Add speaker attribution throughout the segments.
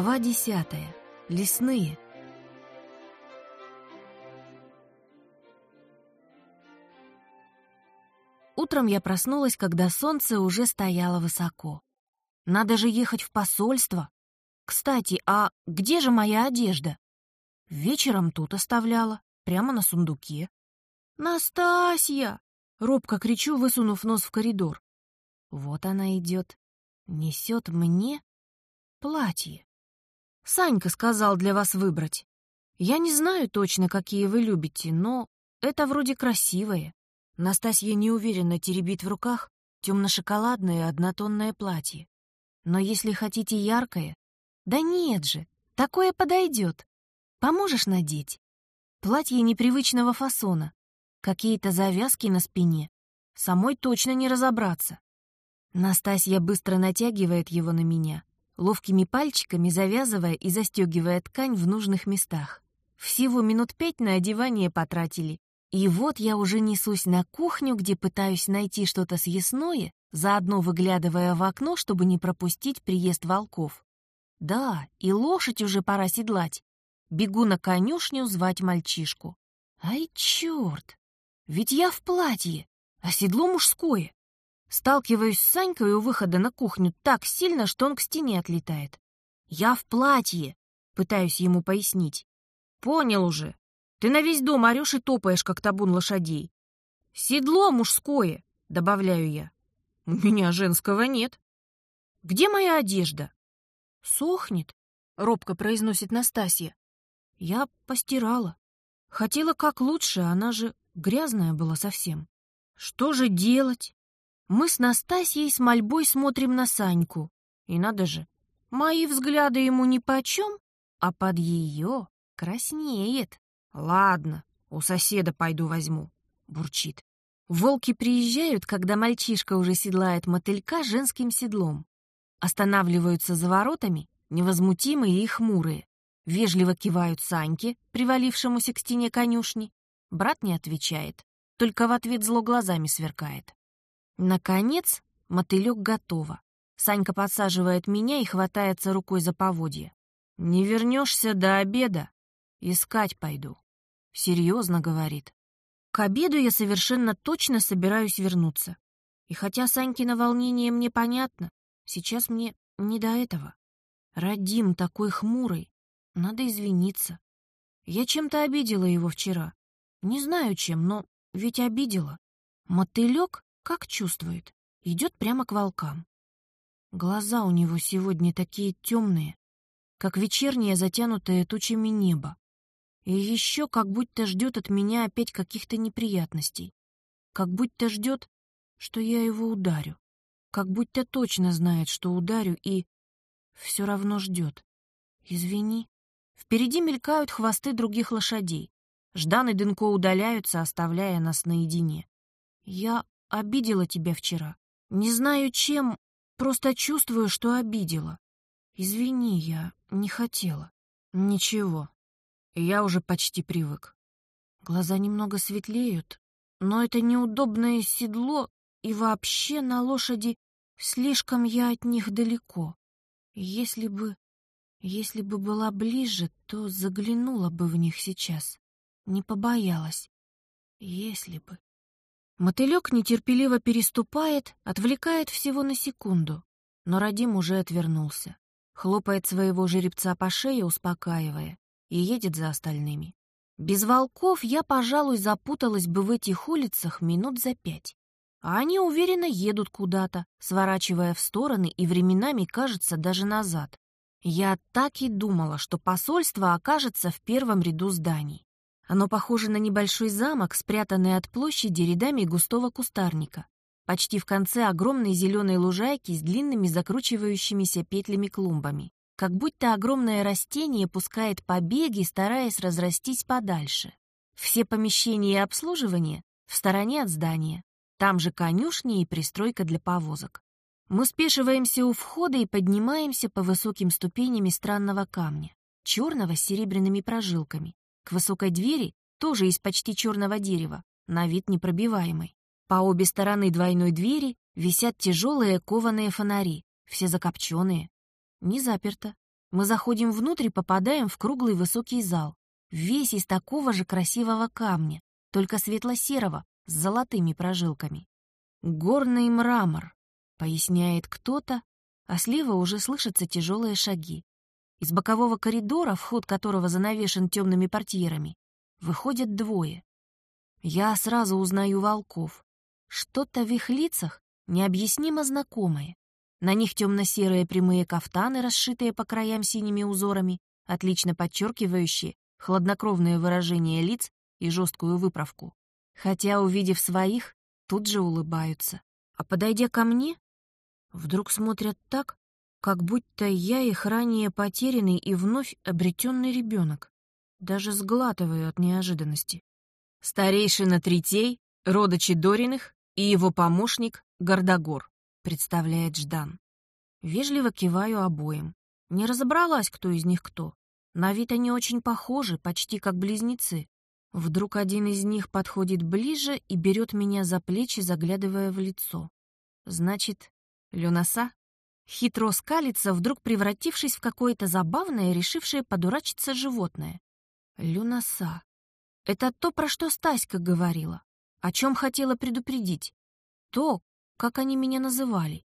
Speaker 1: Глава десятая. Лесные. Утром я проснулась, когда солнце уже стояло высоко. Надо же ехать в посольство. Кстати, а где же моя одежда? Вечером тут оставляла, прямо на сундуке. «Настасья!» — робко кричу, высунув нос в коридор. Вот она идет, несет мне платье. Санька сказал для вас выбрать. Я не знаю точно, какие вы любите, но это вроде красивое. Настасья неуверенно теребит в руках темно-шоколадное однотонное платье. Но если хотите яркое... Да нет же, такое подойдет. Поможешь надеть? Платье непривычного фасона. Какие-то завязки на спине. Самой точно не разобраться. Настасья быстро натягивает его на меня, ловкими пальчиками завязывая и застегивая ткань в нужных местах. Всего минут пять на одевание потратили. И вот я уже несусь на кухню, где пытаюсь найти что-то съестное, заодно выглядывая в окно, чтобы не пропустить приезд волков. Да, и лошадь уже пора седлать. Бегу на конюшню звать мальчишку. Ай, черт! Ведь я в платье, а седло мужское. Сталкиваюсь с Санькой у выхода на кухню так сильно, что он к стене отлетает. «Я в платье!» — пытаюсь ему пояснить. «Понял уже. Ты на весь дом орешь и топаешь, как табун лошадей. Седло мужское!» — добавляю я. «У меня женского нет. Где моя одежда?» «Сохнет», — робко произносит Настасья. «Я постирала. Хотела как лучше, она же грязная была совсем. Что же делать?» Мы с Настасьей с мольбой смотрим на Саньку. И надо же, мои взгляды ему нипочем, а под ее краснеет. Ладно, у соседа пойду возьму, бурчит. Волки приезжают, когда мальчишка уже седлает мотылька женским седлом. Останавливаются за воротами, невозмутимые и хмурые. Вежливо кивают Саньке, привалившемуся к стене конюшни. Брат не отвечает, только в ответ зло глазами сверкает. Наконец, мотылек готово. Санька подсаживает меня и хватается рукой за поводье. «Не вернешься до обеда? Искать пойду». Серьезно говорит. К обеду я совершенно точно собираюсь вернуться. И хотя Санькино волнение мне понятно, сейчас мне не до этого. Радим такой хмурый, надо извиниться. Я чем-то обидела его вчера. Не знаю чем, но ведь обидела. Мотылек как чувствует? Идет прямо к волкам. Глаза у него сегодня такие темные, как вечернее затянутое тучами небо. И еще как будто ждет от меня опять каких-то неприятностей. Как будто ждет, что я его ударю. Как будто точно знает, что ударю, и все равно ждет. Извини. Впереди мелькают хвосты других лошадей. Ждан и Дынко удаляются, оставляя нас наедине. Я обидела тебя вчера. Не знаю чем, просто чувствую, что обидела. Извини, я не хотела. Ничего, я уже почти привык. Глаза немного светлеют, но это неудобное седло и вообще на лошади слишком я от них далеко. Если бы... Если бы была ближе, то заглянула бы в них сейчас. Не побоялась. Если бы... Мотылек нетерпеливо переступает, отвлекает всего на секунду. Но Радим уже отвернулся. Хлопает своего жеребца по шее, успокаивая, и едет за остальными. Без волков я, пожалуй, запуталась бы в этих улицах минут за пять. А они уверенно едут куда-то, сворачивая в стороны и временами, кажется, даже назад. Я так и думала, что посольство окажется в первом ряду зданий. Оно похоже на небольшой замок, спрятанный от площади рядами густого кустарника. Почти в конце огромной зеленой лужайки с длинными закручивающимися петлями-клумбами. Как будто огромное растение пускает побеги, стараясь разрастись подальше. Все помещения и обслуживание в стороне от здания. Там же конюшни и пристройка для повозок. Мы спешиваемся у входа и поднимаемся по высоким ступеням странного камня, черного с серебряными прожилками. К высокой двери, тоже из почти черного дерева, на вид непробиваемой. По обе стороны двойной двери висят тяжелые кованые фонари, все закопченные. Не заперто. Мы заходим внутрь и попадаем в круглый высокий зал, весь из такого же красивого камня, только светло-серого, с золотыми прожилками. «Горный мрамор», — поясняет кто-то, а слева уже слышатся тяжелые шаги. Из бокового коридора, вход которого занавешен темными портьерами, выходят двое. Я сразу узнаю волков. Что-то в их лицах необъяснимо знакомое. На них темно-серые прямые кафтаны, расшитые по краям синими узорами, отлично подчеркивающие хладнокровное выражение лиц и жесткую выправку. Хотя, увидев своих, тут же улыбаются. А подойдя ко мне, вдруг смотрят так, как будто я их ранее потерянный и вновь обретенный ребенок. Даже сглатываю от неожиданности. Старейшина Третей, рода Чедориных и его помощник Гордогор, представляет Ждан. Вежливо киваю обоим. Не разобралась, кто из них кто. На вид они очень похожи, почти как близнецы. Вдруг один из них подходит ближе и берет меня за плечи, заглядывая в лицо. Значит, Люнаса? Хитро скалится, вдруг превратившись в какое-то забавное, решившее подурачиться животное. Люнаса. Это то, про что Стаська говорила. О чем хотела предупредить. То, как они меня называли.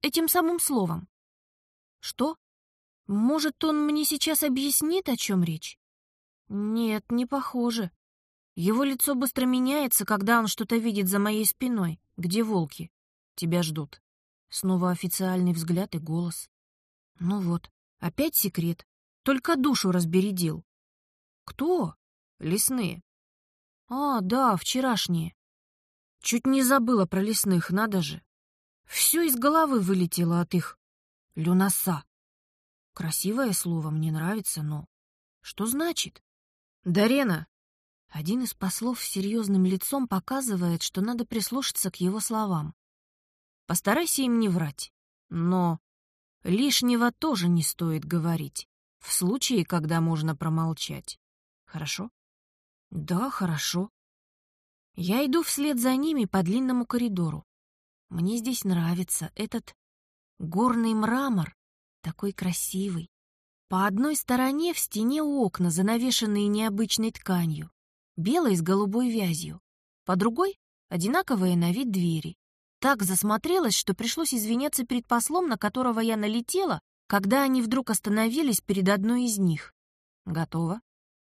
Speaker 1: Этим самым словом. Что? Может, он мне сейчас объяснит, о чем речь? Нет, не похоже. Его лицо быстро меняется, когда он что-то видит за моей спиной. Где волки? Тебя ждут. Снова официальный взгляд и голос. Ну вот, опять секрет. Только душу разбередил. Кто? Лесные. А, да, вчерашние. Чуть не забыла про лесных, надо же. Все из головы вылетело от их люноса. Красивое слово, мне нравится, но... Что значит? Дарена! Один из послов с серьезным лицом показывает, что надо прислушаться к его словам. Постарайся им не врать. Но лишнего тоже не стоит говорить, в случае, когда можно промолчать. Хорошо? Да, хорошо. Я иду вслед за ними по длинному коридору. Мне здесь нравится этот горный мрамор, такой красивый. По одной стороне в стене окна, занавешенные необычной тканью, белой с голубой вязью. По другой — одинаковые на вид двери так засмотрелась, что пришлось извиняться перед послом, на которого я налетела, когда они вдруг остановились перед одной из них. Готово.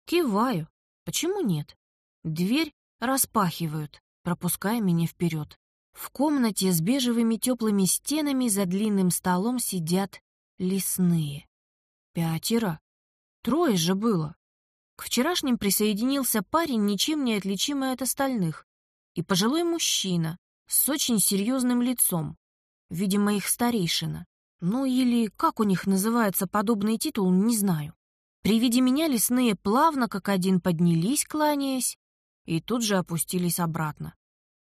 Speaker 1: Киваю. Почему нет? Дверь распахивают, пропуская меня вперед. В комнате с бежевыми теплыми стенами за длинным столом сидят лесные. Пятеро. Трое же было. К вчерашним присоединился парень, ничем не отличимый от остальных, и пожилой мужчина, с очень серьезным лицом, видимо, их старейшина. Ну или как у них называется подобный титул, не знаю. При виде меня лесные плавно как один поднялись, кланяясь, и тут же опустились обратно.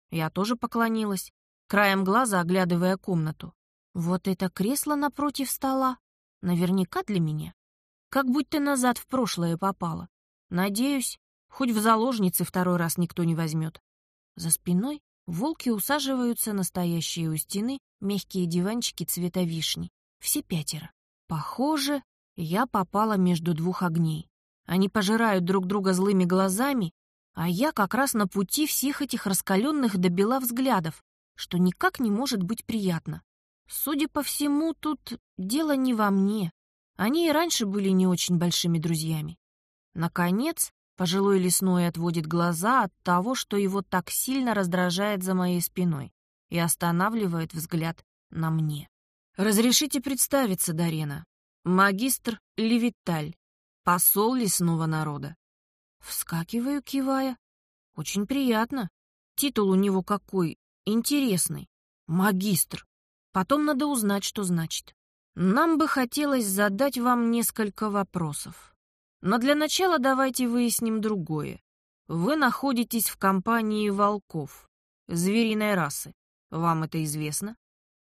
Speaker 1: Я тоже поклонилась, краем глаза оглядывая комнату. Вот это кресло напротив стола, наверняка для меня. Как будто назад в прошлое попало. Надеюсь, хоть в заложницы второй раз никто не возьмет. За спиной Волки усаживаются на стоящие у стены мягкие диванчики цвета вишни. Все пятеро. Похоже, я попала между двух огней. Они пожирают друг друга злыми глазами, а я как раз на пути всех этих раскаленных до бела взглядов, что никак не может быть приятно. Судя по всему, тут дело не во мне. Они и раньше были не очень большими друзьями. Наконец, Пожилой лесной отводит глаза от того, что его так сильно раздражает за моей спиной, и останавливает взгляд на мне. «Разрешите представиться, Дарена. Магистр Левиталь, посол лесного народа». Вскакиваю, кивая. «Очень приятно. Титул у него какой, интересный. Магистр. Потом надо узнать, что значит. Нам бы хотелось задать вам несколько вопросов. Но для начала давайте выясним другое. Вы находитесь в компании волков, звериной расы. Вам это известно?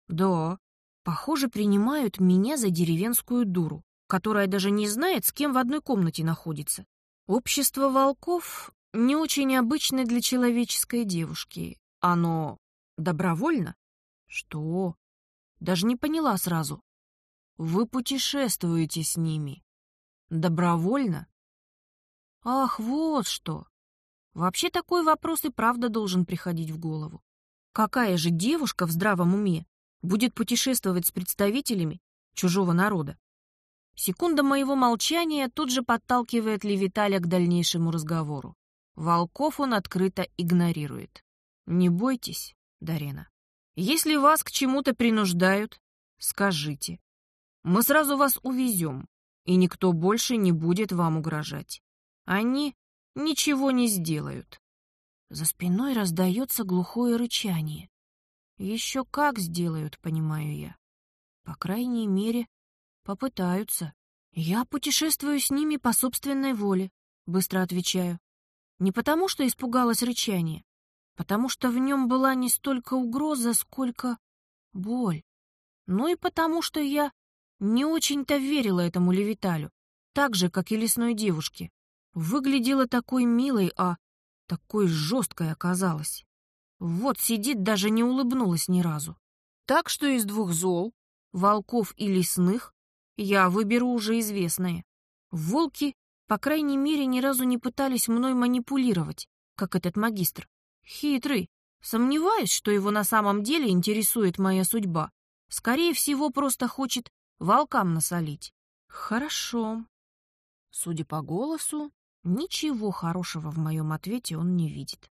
Speaker 1: Да. Похоже, принимают меня за деревенскую дуру, которая даже не знает, с кем в одной комнате находится. Общество волков не очень обычно для человеческой девушки. Оно добровольно? Что? Даже не поняла сразу. вы путешествуете с ними. Добровольно? Ах, вот что! Вообще такой вопрос и правда должен приходить в голову. Какая же девушка в здравом уме будет путешествовать с представителями чужого народа? Секунда моего молчания тут же подталкивает Левиталя к дальнейшему разговору. Волков он открыто игнорирует. Не бойтесь, Дарена. Если вас к чему-то принуждают, скажите. Мы сразу вас увезем, и никто больше не будет вам угрожать. Они ничего не сделают. За спиной раздается глухое рычание. Еще как сделают, понимаю я. По крайней мере, попытаются. Я путешествую с ними по собственной воле, быстро отвечаю. Не потому, что испугалась рычания, потому что в нем была не столько угроза, сколько боль. Ну и потому, что я не очень-то верила этому Левиталю, так же, как и лесной девушке. Выглядела такой милой, а такой жесткой оказалась. Вот сидит, даже не улыбнулась ни разу. Так что из двух зол, волков и лесных, я выберу уже известное. Волки, по крайней мере, ни разу не пытались мной манипулировать, как этот магистр. Хитрый. Сомневаюсь, что его на самом деле интересует моя судьба. Скорее всего, просто хочет волкам насолить. Хорошо. Судя по голосу, Ничего хорошего в моем ответе он не видит.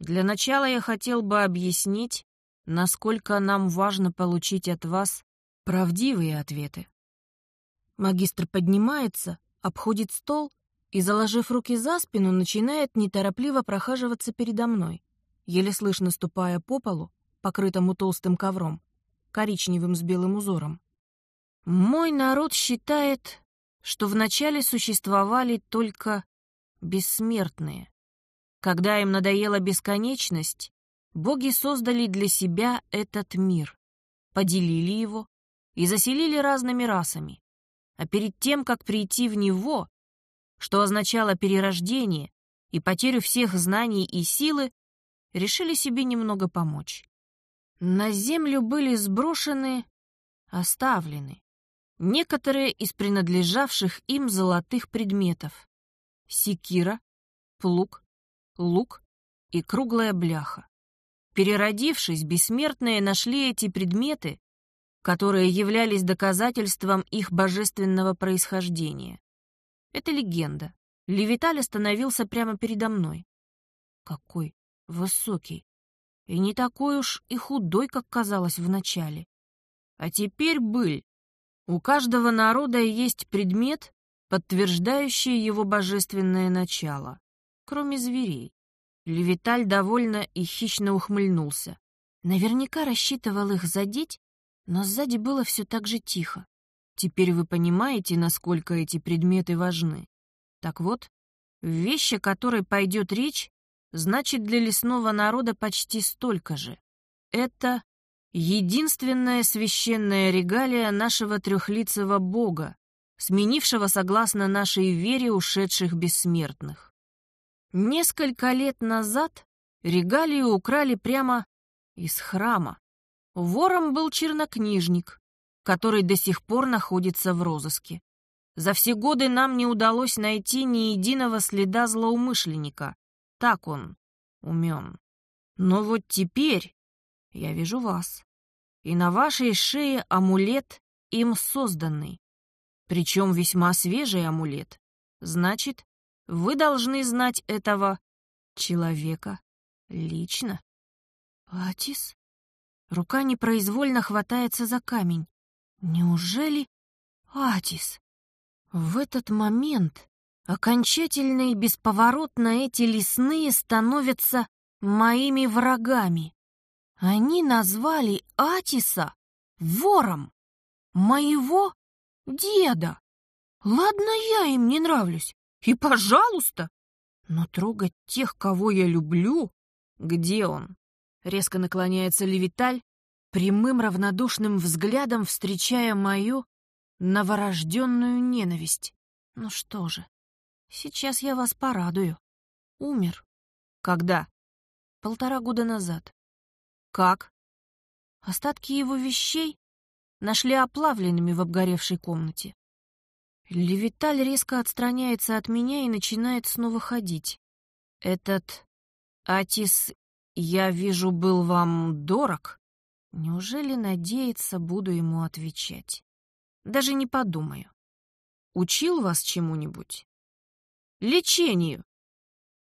Speaker 1: Для начала я хотел бы объяснить, насколько нам важно получить от вас правдивые ответы. Магистр поднимается, обходит стол и, заложив руки за спину, начинает неторопливо прохаживаться передо мной, еле слышно ступая по полу, покрытому толстым ковром, коричневым с белым узором. Мой народ считает, что вначале существовали только бессмертные. Когда им надоела бесконечность, боги создали для себя этот мир, поделили его и заселили разными расами. А перед тем, как прийти в него, что означало перерождение и потерю всех знаний и силы, решили себе немного помочь. На землю были сброшены, оставлены некоторые из принадлежавших им золотых предметов секира, плуг, лук и круглая бляха. Переродившись, бессмертные нашли эти предметы, которые являлись доказательством их божественного происхождения. Это легенда. Левиталь остановился прямо передо мной. Какой высокий. И не такой уж и худой, как казалось вначале. А теперь быль. У каждого народа есть предмет, подтверждающие его божественное начало, кроме зверей. Левиталь довольно и хищно ухмыльнулся. Наверняка рассчитывал их задеть, но сзади было все так же тихо. Теперь вы понимаете, насколько эти предметы важны. Так вот, вещь, о которой пойдет речь, значит для лесного народа почти столько же. Это единственная священная регалия нашего трехлицего бога, сменившего, согласно нашей вере, ушедших бессмертных. Несколько лет назад регалию украли прямо из храма. Вором был чернокнижник, который до сих пор находится в розыске. За все годы нам не удалось найти ни единого следа злоумышленника. Так он умен. Но вот теперь я вижу вас. И на вашей шее амулет им созданный причем весьма свежий амулет. Значит, вы должны знать этого человека лично. Атис? Рука непроизвольно хватается за камень. Неужели Атис? В этот момент окончательно и бесповоротно эти лесные становятся моими врагами. Они назвали Атиса вором. Моего деда. Ладно, я им не нравлюсь. И пожалуйста. Но трогать тех, кого я люблю... Где он? Резко наклоняется Левиталь, прямым равнодушным взглядом встречая мою новорожденную ненависть. Ну что же, сейчас я вас порадую. Умер. Когда? Полтора года назад. Как? Остатки его вещей нашли оплавленными в обгоревшей комнате. Левиталь резко отстраняется от меня и начинает снова ходить. Этот Атис, я вижу, был вам дорог? Неужели надеется, буду ему отвечать? Даже не подумаю. Учил вас чему-нибудь? Лечению.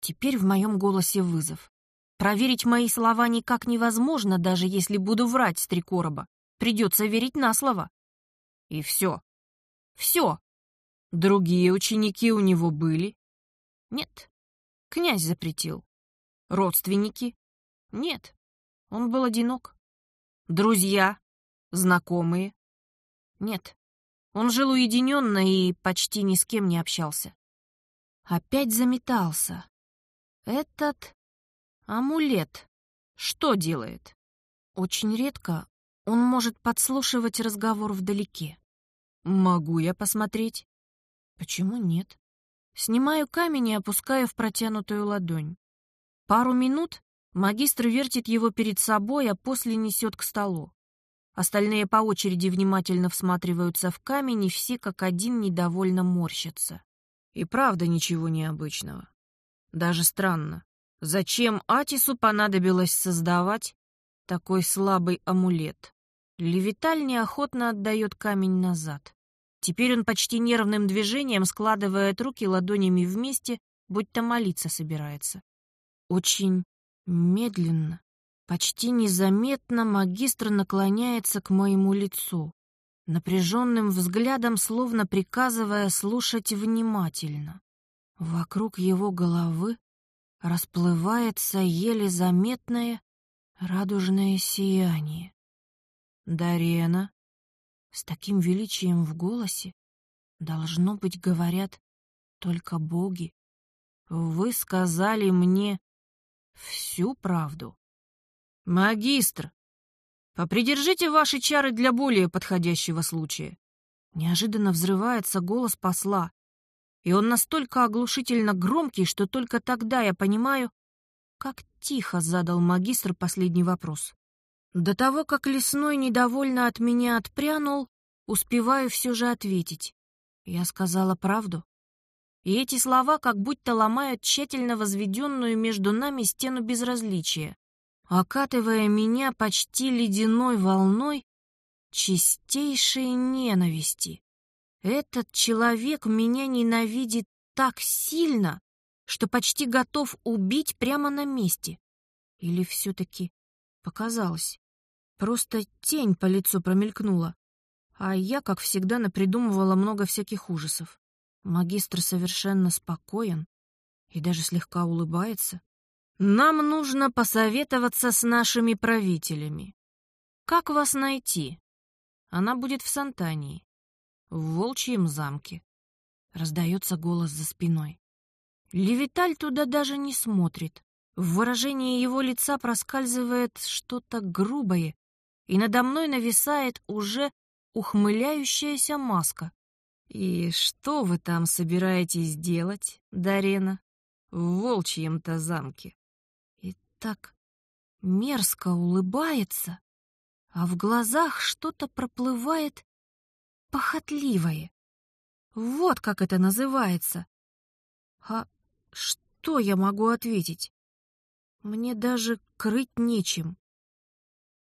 Speaker 1: Теперь в моем голосе вызов. Проверить мои слова никак невозможно, даже если буду врать с три короба. Придется верить на слово. И все. Все. Другие ученики у него были? Нет. Князь запретил. Родственники? Нет. Он был одинок. Друзья? Знакомые? Нет. Он жил уединенно и почти ни с кем не общался. Опять заметался. Этот амулет что делает? Очень редко он может подслушивать разговор вдалеке. Могу я посмотреть? Почему нет? Снимаю камень и опускаю в протянутую ладонь. Пару минут магистр вертит его перед собой, а после несет к столу. Остальные по очереди внимательно всматриваются в камень, и все как один недовольно морщатся. И правда ничего необычного. Даже странно. Зачем Атису понадобилось создавать такой слабый амулет? Левиталь неохотно отдает камень назад. Теперь он почти нервным движением складывает руки ладонями вместе, будто молиться собирается. Очень медленно, почти незаметно магистр наклоняется к моему лицу, напряженным взглядом, словно приказывая слушать внимательно. Вокруг его головы расплывается еле заметное радужное сияние. Дарена с таким величием в голосе, должно быть, говорят только боги. Вы сказали мне всю правду. Магистр, попридержите ваши чары для более подходящего случая. Неожиданно взрывается голос посла, и он настолько оглушительно громкий, что только тогда я понимаю, как тихо задал магистр последний вопрос. До того, как лесной недовольно от меня отпрянул, успеваю все же ответить. Я сказала правду. И эти слова как будто ломают тщательно возведенную между нами стену безразличия, окатывая меня почти ледяной волной чистейшей ненависти. Этот человек меня ненавидит так сильно, что почти готов убить прямо на месте. Или все-таки показалось? Просто тень по лицу промелькнула. А я, как всегда, напридумывала много всяких ужасов. Магистр совершенно спокоен и даже слегка улыбается. Нам нужно посоветоваться с нашими правителями. Как вас найти? Она будет в Сантании, в Волчьем замке. Раздается голос за спиной. Левиталь туда даже не смотрит. В выражении его лица проскальзывает что-то грубое и надо мной нависает уже ухмыляющаяся маска. «И что вы там собираетесь делать, Дарена, в волчьем-то замке?» И так мерзко улыбается, а в глазах что-то проплывает похотливое. Вот как это называется. А что я могу ответить? Мне даже крыть нечем.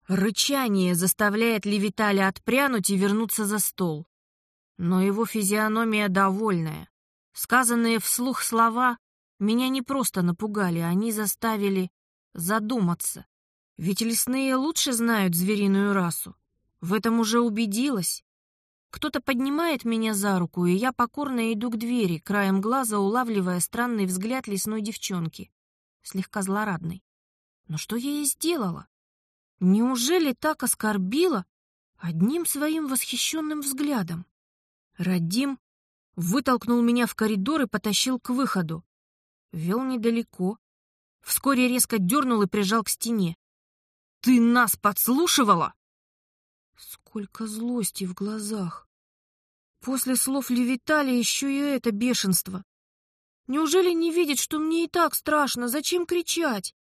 Speaker 1: Рычание заставляет Левиталя отпрянуть и вернуться за стол. Но его физиономия довольная. Сказанные вслух слова меня не просто напугали, они заставили задуматься. Ведь лесные лучше знают звериную расу. В этом уже убедилась. Кто-то поднимает меня за руку, и я покорно иду к двери, краем глаза улавливая странный взгляд лесной девчонки, слегка злорадный. Но что я ей сделала? Неужели так оскорбила одним своим восхищенным взглядом? Радим вытолкнул меня в коридор и потащил к выходу. Вел недалеко. Вскоре резко дернул и прижал к стене. «Ты нас подслушивала?» Сколько злости в глазах. После слов Левитали еще и это бешенство. Неужели не видит, что мне и так страшно? Зачем кричать?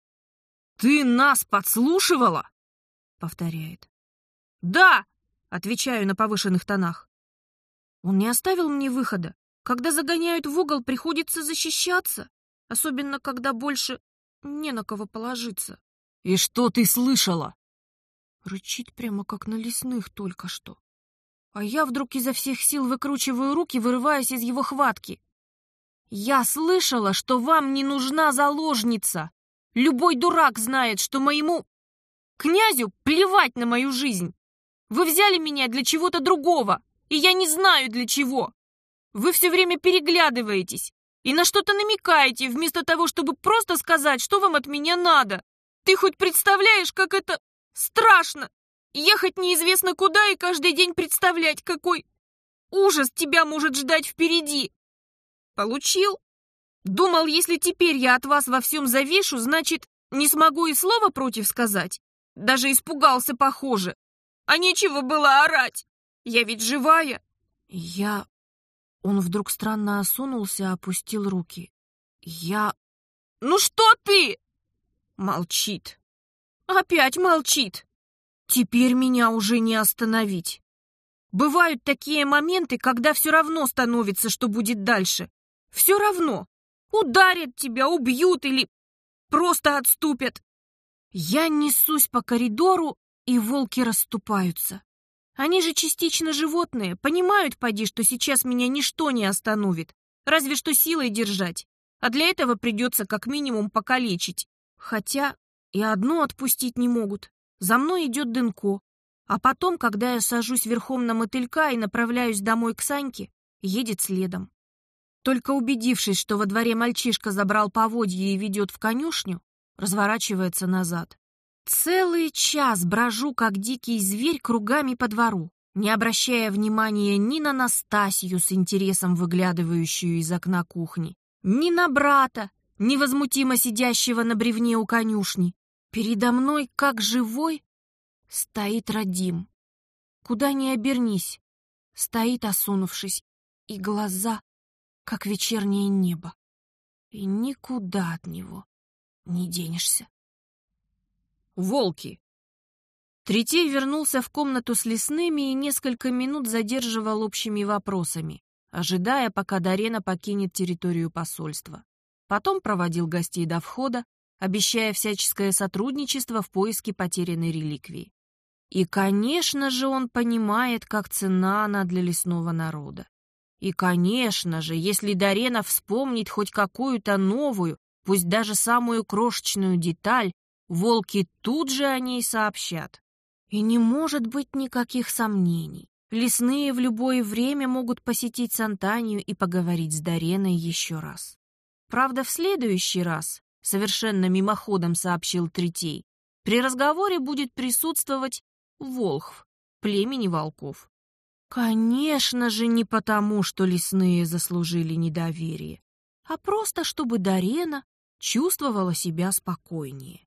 Speaker 1: «Ты нас подслушивала?» — повторяет. «Да!» Отвечаю на повышенных тонах. Он не оставил мне выхода. Когда загоняют в угол, приходится защищаться. Особенно, когда больше не на кого положиться.
Speaker 2: «И что ты слышала?»
Speaker 1: Рычит прямо как на лесных только что. А я вдруг изо всех сил выкручиваю руки, вырываясь из его хватки. «Я слышала, что вам не нужна заложница. Любой дурак знает, что моему князю плевать на мою жизнь. Вы взяли меня для чего-то другого, и я не знаю для чего. Вы все время переглядываетесь и на что-то намекаете, вместо того, чтобы просто сказать, что вам от меня надо. Ты хоть представляешь, как это страшно? Ехать неизвестно куда и каждый день представлять, какой ужас тебя может ждать впереди. Получил? Думал, если теперь я от вас во всем завешу, значит, не смогу и слова против сказать. Даже испугался, похоже. А нечего было орать. Я ведь живая. Я... Он вдруг странно осунулся, опустил руки. Я... Ну что ты? Молчит. Опять молчит. Теперь меня уже не остановить. Бывают такие моменты, когда все равно становится, что будет дальше. Все равно. Ударят тебя, убьют или просто отступят. Я несусь по коридору, и волки расступаются. Они же частично животные, понимают, поди, что сейчас меня ничто не остановит, разве что силой держать. А для этого придется как минимум покалечить. Хотя и одно отпустить не могут. За мной идет Дынко. А потом, когда я сажусь верхом на мотылька и направляюсь домой к Саньке, едет следом. Только убедившись, что во дворе мальчишка забрал поводье и ведет в конюшню, разворачивается назад. Целый час брожу, как дикий зверь, кругами по двору, не обращая внимания ни на Настасью с интересом выглядывающую из окна кухни, ни на брата, невозмутимо сидящего на бревне у конюшни. Передо мной, как живой, стоит Радим. Куда ни обернись, стоит, осунувшись, и глаза, как вечернее небо. И никуда от него не денешься.
Speaker 2: Волки.
Speaker 1: Третей вернулся в комнату с лесными и несколько минут задерживал общими вопросами, ожидая, пока Дарена покинет территорию посольства. Потом проводил гостей до входа, обещая всяческое сотрудничество в поиске потерянной реликвии. И, конечно же, он понимает, как цена она для лесного народа. И, конечно же, если Дарена вспомнит хоть какую-то новую, пусть даже самую крошечную деталь, волки тут же о ней сообщат. И не может быть никаких сомнений. Лесные в любое время могут посетить Сантанию и поговорить с Дареной еще раз. Правда, в следующий раз совершенно мимоходом сообщил Третей, при разговоре будет присутствовать Волхв, племени волков. Конечно же, не потому, что лесные заслужили недоверие, а просто чтобы Дарена чувствовала себя спокойнее.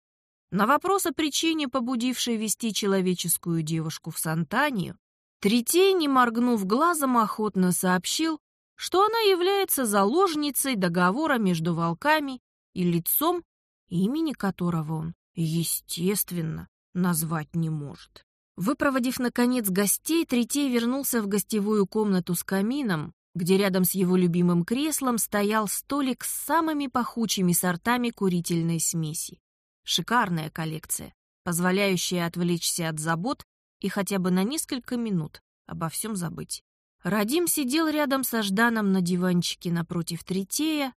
Speaker 1: На вопрос о причине, побудившей вести человеческую девушку в Сантанию, Третей, не моргнув глазом, охотно сообщил, что она является заложницей договора между волками и лицом, имени которого он, естественно, назвать не может. Выпроводив, наконец, гостей, Третей вернулся в гостевую комнату с камином, где рядом с его любимым креслом стоял столик с самыми пахучими сортами курительной смеси. Шикарная коллекция, позволяющая отвлечься от забот и хотя бы на несколько минут обо всем забыть. Радим сидел рядом со Жданом на диванчике напротив Третея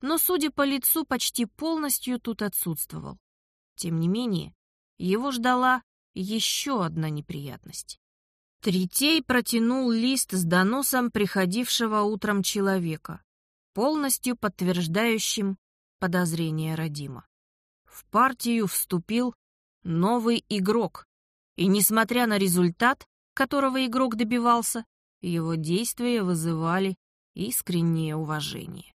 Speaker 1: но, судя по лицу, почти полностью тут отсутствовал. Тем не менее, его ждала еще одна неприятность. Третей протянул лист с доносом приходившего утром человека, полностью подтверждающим подозрение Родима. В партию вступил новый игрок, и, несмотря на результат, которого игрок добивался, его действия вызывали искреннее уважение.